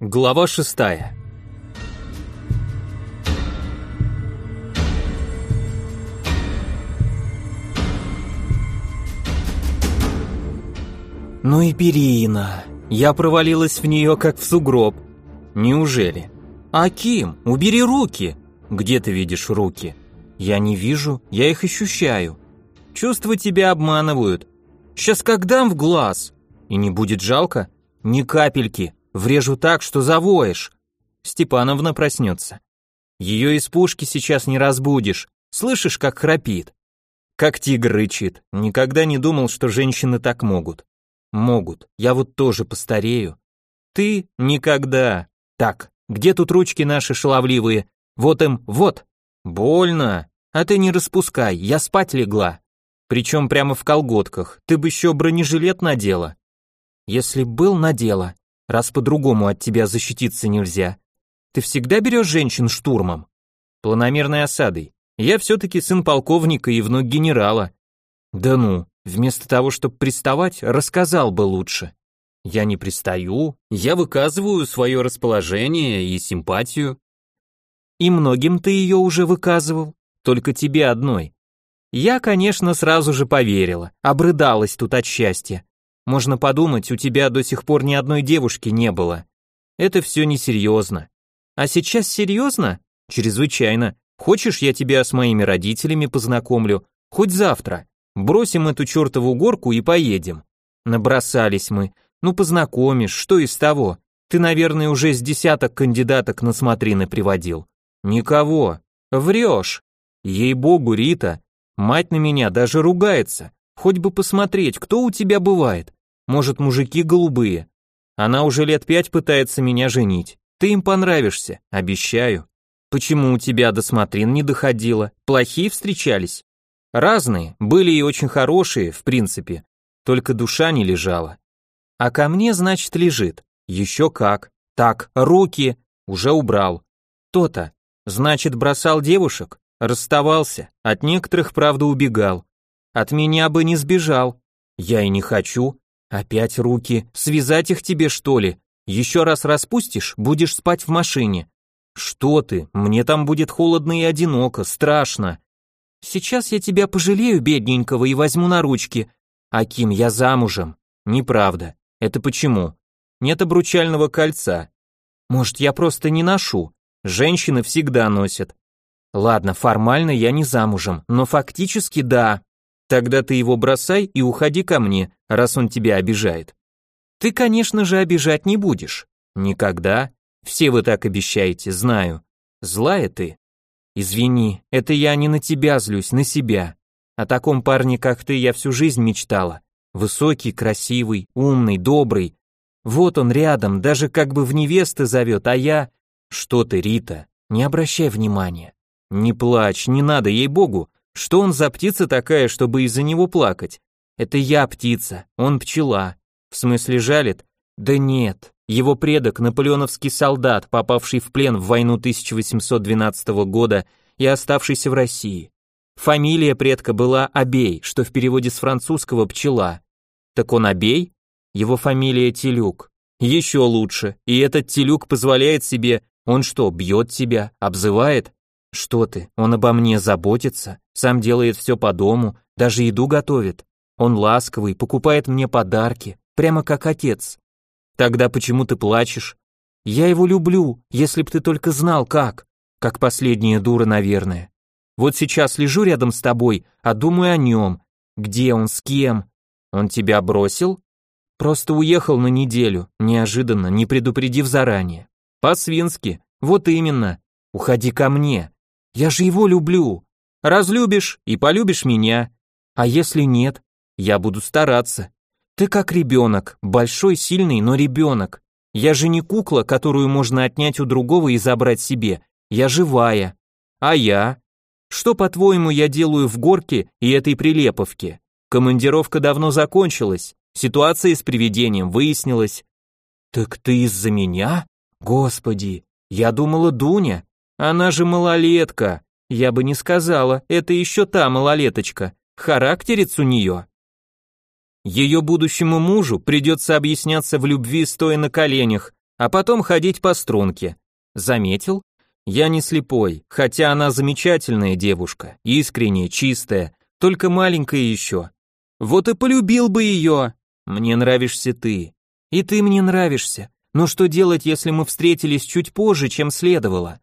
Глава шестая. Ну и перина. Я провалилась в нее, как в сугроб. Неужели? Аким, убери руки. Где ты видишь руки? Я не вижу, я их ощущаю. Чувства тебя обманывают. Сейчас как дам в глаз. И не будет жалко? Ни капельки. Врежу так, что завоешь. Степановна проснется. Ее из пушки сейчас не разбудишь. Слышишь, как храпит? Как тигр рычит. Никогда не думал, что женщины так могут. Могут. Я вот тоже постарею. Ты никогда. Так, где тут ручки наши шаловливые? Вот им, вот. Больно. А ты не распускай, я спать легла. Причем прямо в колготках. Ты бы еще бронежилет надела. Если был, надела раз по-другому от тебя защититься нельзя. Ты всегда берешь женщин штурмом? Планомерной осадой. Я все-таки сын полковника и внук генерала. Да ну, вместо того, чтобы приставать, рассказал бы лучше. Я не пристаю, я выказываю свое расположение и симпатию. И многим ты ее уже выказывал, только тебе одной. Я, конечно, сразу же поверила, обрыдалась тут от счастья. Можно подумать, у тебя до сих пор ни одной девушки не было. Это все несерьезно. А сейчас серьезно? Чрезвычайно. Хочешь, я тебя с моими родителями познакомлю? Хоть завтра. Бросим эту чертову горку и поедем. Набросались мы. Ну, познакомишь, что из того? Ты, наверное, уже с десяток кандидаток на смотрины приводил. Никого. Врешь. Ей-богу, Рита. Мать на меня даже ругается. Хоть бы посмотреть, кто у тебя бывает. Может, мужики голубые? Она уже лет пять пытается меня женить. Ты им понравишься, обещаю. Почему у тебя до смотрин не доходило? Плохие встречались? Разные, были и очень хорошие, в принципе. Только душа не лежала. А ко мне, значит, лежит. Еще как. Так, руки. Уже убрал. То-то. Значит, бросал девушек? Расставался. От некоторых, правда, убегал. От меня бы не сбежал. Я и не хочу. Опять руки, связать их тебе что ли? Еще раз распустишь, будешь спать в машине. Что ты, мне там будет холодно и одиноко, страшно. Сейчас я тебя пожалею, бедненького, и возьму на ручки. Аким, я замужем. Неправда. Это почему? Нет обручального кольца. Может, я просто не ношу? Женщины всегда носят. Ладно, формально я не замужем, но фактически да. Тогда ты его бросай и уходи ко мне, раз он тебя обижает. Ты, конечно же, обижать не будешь. Никогда. Все вы так обещаете, знаю. Злая ты. Извини, это я не на тебя злюсь, на себя. О таком парне, как ты, я всю жизнь мечтала. Высокий, красивый, умный, добрый. Вот он рядом, даже как бы в невесты зовет, а я... Что ты, Рита, не обращай внимания. Не плачь, не надо, ей-богу. Что он за птица такая, чтобы из-за него плакать? Это я птица, он пчела. В смысле жалит? Да нет, его предок, наполеоновский солдат, попавший в плен в войну 1812 года и оставшийся в России. Фамилия предка была Абей, что в переводе с французского пчела. Так он Абей? Его фамилия Телюк. Еще лучше, и этот Телюк позволяет себе, он что, бьет тебя, обзывает? Что ты, он обо мне заботится, сам делает все по дому, даже еду готовит. Он ласковый, покупает мне подарки, прямо как отец. Тогда почему ты плачешь? Я его люблю, если б ты только знал как. Как последняя дура, наверное. Вот сейчас лежу рядом с тобой, а думаю о нем. Где он, с кем? Он тебя бросил? Просто уехал на неделю, неожиданно, не предупредив заранее. По-свински, вот именно. Уходи ко мне, я же его люблю. Разлюбишь и полюбишь меня. А если нет, я буду стараться. Ты как ребенок, большой, сильный, но ребенок. Я же не кукла, которую можно отнять у другого и забрать себе. Я живая. А я? Что, по-твоему, я делаю в горке и этой прилеповке? Командировка давно закончилась. Ситуация с привидением выяснилась. Так ты из-за меня? Господи, я думала Дуня. Она же малолетка. Я бы не сказала, это еще та малолеточка. Характерец у нее. Ее будущему мужу придется объясняться в любви, стоя на коленях, а потом ходить по струнке. Заметил? Я не слепой, хотя она замечательная девушка, искренняя, чистая, только маленькая еще. Вот и полюбил бы ее. Мне нравишься ты. И ты мне нравишься. Но что делать, если мы встретились чуть позже, чем следовало?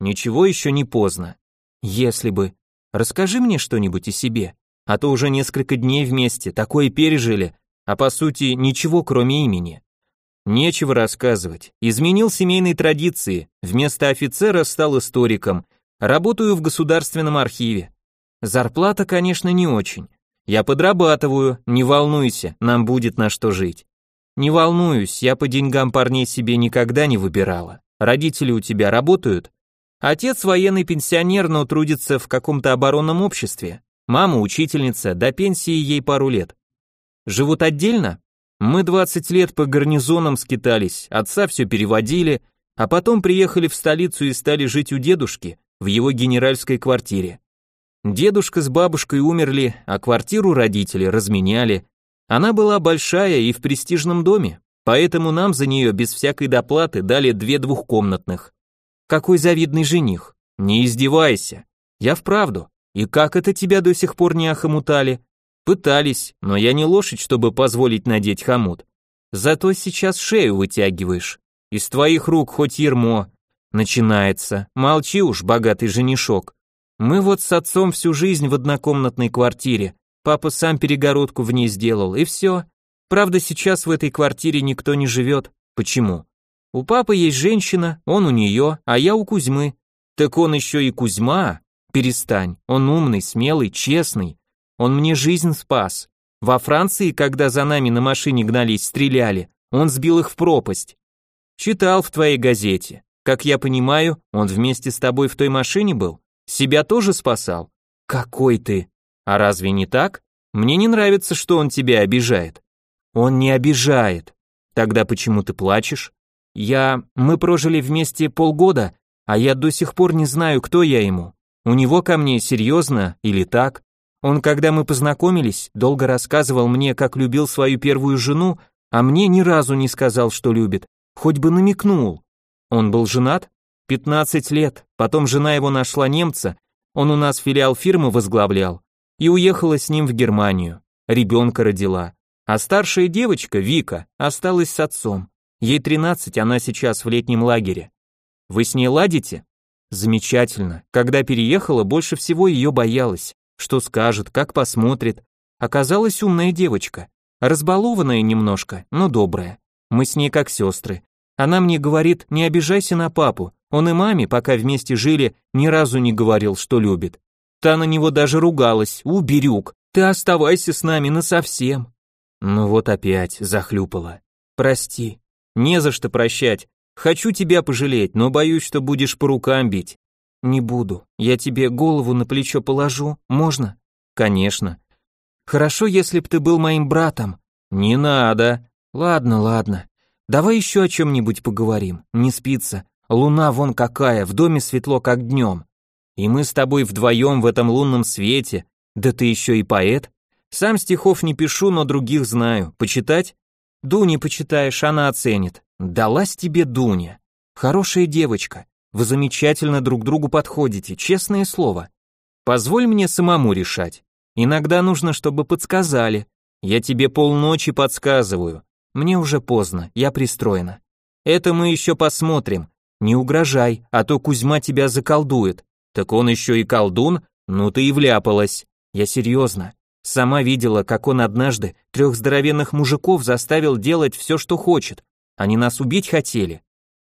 Ничего еще не поздно. Если бы. Расскажи мне что-нибудь о себе. А то уже несколько дней вместе, такое пережили, а по сути ничего кроме имени. Нечего рассказывать. Изменил семейные традиции. Вместо офицера стал историком. Работаю в государственном архиве. Зарплата, конечно, не очень. Я подрабатываю, не волнуйся, нам будет на что жить. Не волнуюсь, я по деньгам парней себе никогда не выбирала. Родители у тебя работают? Отец военный пенсионер, но трудится в каком-то оборонном обществе. Мама учительница, до пенсии ей пару лет. Живут отдельно? Мы 20 лет по гарнизонам скитались, отца все переводили, а потом приехали в столицу и стали жить у дедушки, в его генеральской квартире. Дедушка с бабушкой умерли, а квартиру родители разменяли. Она была большая и в престижном доме, поэтому нам за нее без всякой доплаты дали две двухкомнатных. Какой завидный жених. Не издевайся. Я вправду. И как это тебя до сих пор не охомутали? Пытались, но я не лошадь, чтобы позволить надеть хомут. Зато сейчас шею вытягиваешь. Из твоих рук хоть ермо. Начинается. Молчи уж, богатый женишок. Мы вот с отцом всю жизнь в однокомнатной квартире. Папа сам перегородку в ней сделал, и все. Правда, сейчас в этой квартире никто не живет. Почему? У папы есть женщина, он у нее, а я у Кузьмы. Так он еще и Кузьма. Перестань, он умный, смелый, честный. Он мне жизнь спас. Во Франции, когда за нами на машине гнались, стреляли, он сбил их в пропасть. Читал в твоей газете. Как я понимаю, он вместе с тобой в той машине был? Себя тоже спасал? Какой ты? А разве не так? Мне не нравится, что он тебя обижает. Он не обижает. Тогда почему ты плачешь? Я... Мы прожили вместе полгода, а я до сих пор не знаю, кто я ему. У него ко мне серьезно или так? Он, когда мы познакомились, долго рассказывал мне, как любил свою первую жену, а мне ни разу не сказал, что любит, хоть бы намекнул. Он был женат? 15 лет, потом жена его нашла немца, он у нас филиал фирмы возглавлял, и уехала с ним в Германию. Ребенка родила. А старшая девочка, Вика, осталась с отцом. Ей 13, она сейчас в летнем лагере. Вы с ней ладите? Замечательно. Когда переехала, больше всего ее боялась. Что скажет, как посмотрит. Оказалась умная девочка. Разбалованная немножко, но добрая. Мы с ней как сестры. Она мне говорит, не обижайся на папу, он и маме, пока вместе жили, ни разу не говорил, что любит. Та на него даже ругалась, уберюк, ты оставайся с нами насовсем. Ну вот опять захлюпала. Прости. Не за что прощать. Хочу тебя пожалеть, но боюсь, что будешь по рукам бить. Не буду. Я тебе голову на плечо положу, можно? Конечно. Хорошо, если б ты был моим братом. Не надо. Ладно, ладно. Давай еще о чем-нибудь поговорим. Не спится. Луна вон какая, в доме светло как днем. И мы с тобой вдвоем в этом лунном свете. Да ты еще и поэт. Сам стихов не пишу, но других знаю. Почитать? Дуне почитаешь, она оценит. Далась тебе Дуня. Хорошая девочка. Вы замечательно друг другу подходите, честное слово. Позволь мне самому решать. Иногда нужно, чтобы подсказали. Я тебе полночи подсказываю. Мне уже поздно, я пристроена. Это мы еще посмотрим. Не угрожай, а то Кузьма тебя заколдует. Так он еще и колдун? Ну ты и вляпалась. Я серьезно. Сама видела, как он однажды трех здоровенных мужиков заставил делать все, что хочет. Они нас убить хотели.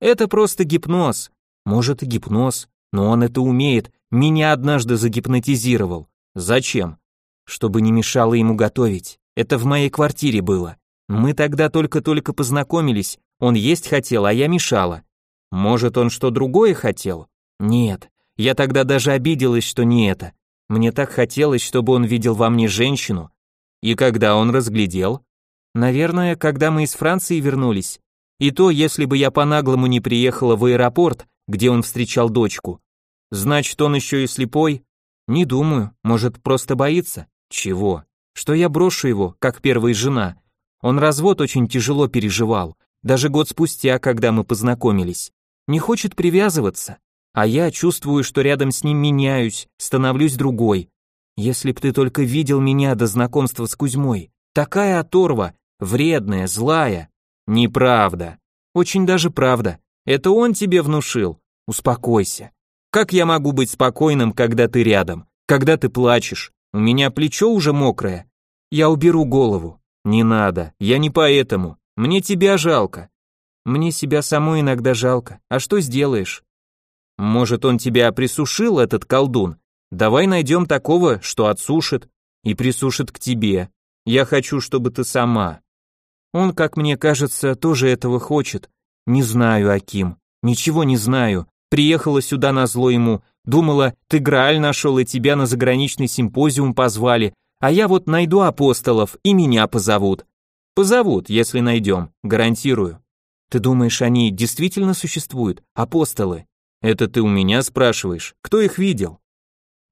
Это просто гипноз. Может гипноз, но он это умеет. Меня однажды загипнотизировал. Зачем? Чтобы не мешало ему готовить. Это в моей квартире было. Мы тогда только-только познакомились, он есть хотел, а я мешала. Может, он что другое хотел? Нет, я тогда даже обиделась, что не это. Мне так хотелось, чтобы он видел во мне женщину. И когда он разглядел? Наверное, когда мы из Франции вернулись. И то, если бы я по-наглому не приехала в аэропорт, где он встречал дочку. Значит, он еще и слепой? Не думаю, может, просто боится? Чего? Что я брошу его, как первая жена, он развод очень тяжело переживал, даже год спустя, когда мы познакомились. Не хочет привязываться, а я чувствую, что рядом с ним меняюсь, становлюсь другой. Если б ты только видел меня до знакомства с Кузьмой, такая оторва, вредная, злая. Неправда. Очень даже правда. Это он тебе внушил. Успокойся. Как я могу быть спокойным, когда ты рядом? Когда ты плачешь? У меня плечо уже мокрое. Я уберу голову. Не надо, я не поэтому. Мне тебя жалко. Мне себя саму иногда жалко. А что сделаешь? Может, он тебя присушил, этот колдун? Давай найдем такого, что отсушит и присушит к тебе. Я хочу, чтобы ты сама. Он, как мне кажется, тоже этого хочет. Не знаю, Аким. Ничего не знаю. Приехала сюда на зло ему, думала, ты Грааль нашел и тебя на заграничный симпозиум позвали, а я вот найду апостолов и меня позовут. Позовут, если найдем, гарантирую. Ты думаешь, они действительно существуют, апостолы? Это ты у меня спрашиваешь, кто их видел?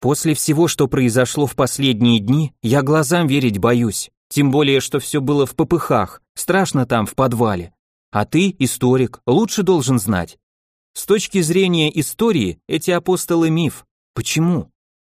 После всего, что произошло в последние дни, я глазам верить боюсь. Тем более, что все было в попыхах, страшно там, в подвале. А ты, историк, лучше должен знать. С точки зрения истории, эти апостолы миф. Почему?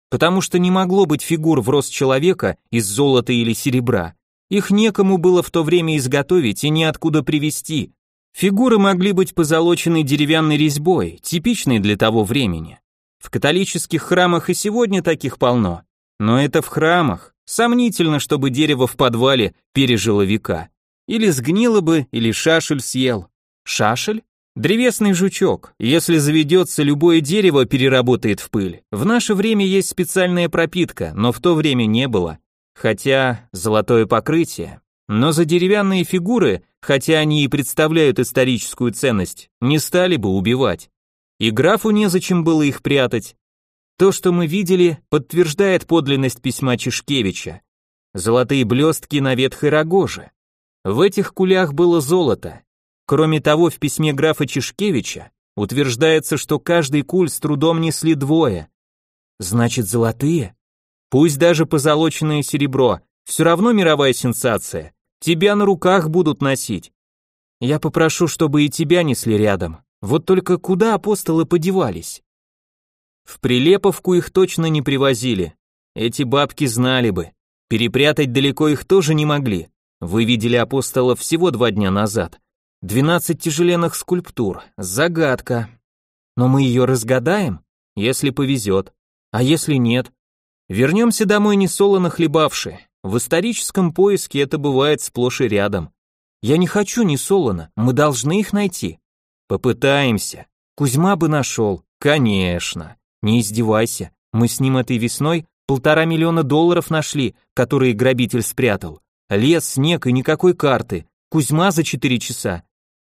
Потому что не могло быть фигур в рост человека из золота или серебра. Их некому было в то время изготовить и неоткуда привезти. Фигуры могли быть позолочены деревянной резьбой, типичной для того времени. В католических храмах и сегодня таких полно. Но это в храмах. Сомнительно, чтобы дерево в подвале пережило века. Или сгнило бы, или шашель съел. Шашель? Древесный жучок. Если заведется, любое дерево переработает в пыль. В наше время есть специальная пропитка, но в то время не было. Хотя золотое покрытие. Но за деревянные фигуры, хотя они и представляют историческую ценность, не стали бы убивать. И графу незачем было их прятать. То, что мы видели, подтверждает подлинность письма Чешкевича. Золотые блестки на ветхой рогоже. В этих кулях было золото, Кроме того, в письме графа Чешкевича утверждается, что каждый куль с трудом несли двое. Значит, золотые? Пусть даже позолоченное серебро, все равно мировая сенсация. Тебя на руках будут носить. Я попрошу, чтобы и тебя несли рядом. Вот только куда апостолы подевались? В Прилеповку их точно не привозили. Эти бабки знали бы. Перепрятать далеко их тоже не могли. Вы видели апостолов всего два дня назад. Двенадцать тяжеленных скульптур. Загадка. Но мы ее разгадаем, если повезет. А если нет? Вернемся домой не солоно хлебавши. В историческом поиске это бывает сплошь и рядом. Я не хочу не солоно, мы должны их найти. Попытаемся. Кузьма бы нашел. Конечно. Не издевайся. Мы с ним этой весной полтора миллиона долларов нашли, которые грабитель спрятал. Лес, снег и никакой карты. Кузьма за четыре часа.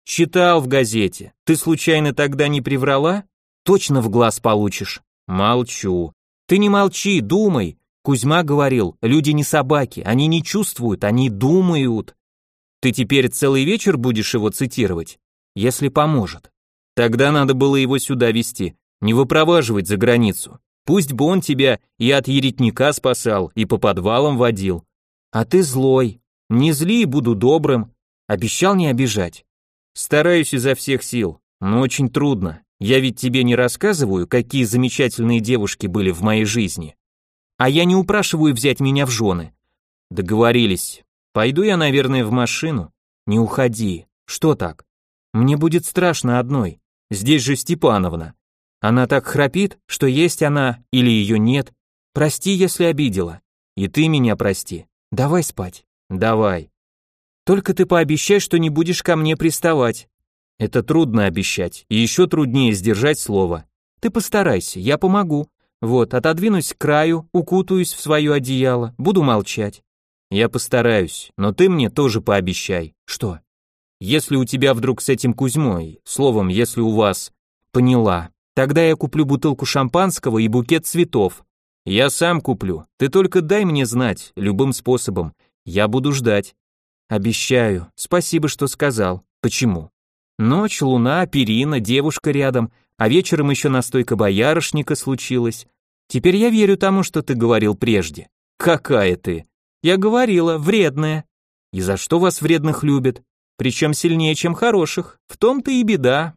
Читал в газете. Ты случайно тогда не приврала? Точно в глаз получишь. Молчу. Ты не молчи, думай. Кузьма говорил, люди не собаки, они не чувствуют, они думают. Ты теперь целый вечер будешь его цитировать, если поможет. Тогда надо было его сюда вести, не выпроваживать за границу. Пусть бы он тебя и от еретника спасал, и по подвалам водил. А ты злой. Не зли, буду добрым. Обещал не обижать. Стараюсь изо всех сил, но очень трудно. Я ведь тебе не рассказываю, какие замечательные девушки были в моей жизни. А я не упрашиваю взять меня в жены. Договорились. Пойду я, наверное, в машину. Не уходи. Что так? Мне будет страшно одной. Здесь же Степановна. Она так храпит, что есть она или ее нет. Прости, если обидела. И ты меня прости. Давай спать. Давай. Только ты пообещай, что не будешь ко мне приставать. Это трудно обещать, и еще труднее сдержать слово. Ты постарайся, я помогу. Вот, отодвинусь к краю, укутаюсь в свое одеяло, буду молчать. Я постараюсь, но ты мне тоже пообещай. Что? Если у тебя вдруг с этим Кузьмой, словом, если у вас... Поняла. Тогда я куплю бутылку шампанского и букет цветов. Я сам куплю. Ты только дай мне знать, любым способом. Я буду ждать. Обещаю. Спасибо, что сказал. Почему? Ночь, луна, перина, девушка рядом, а вечером еще настойка боярышника случилась. Теперь я верю тому, что ты говорил прежде. Какая ты? Я говорила, вредная. И за что вас вредных любят? Причем сильнее, чем хороших. В том-то и беда.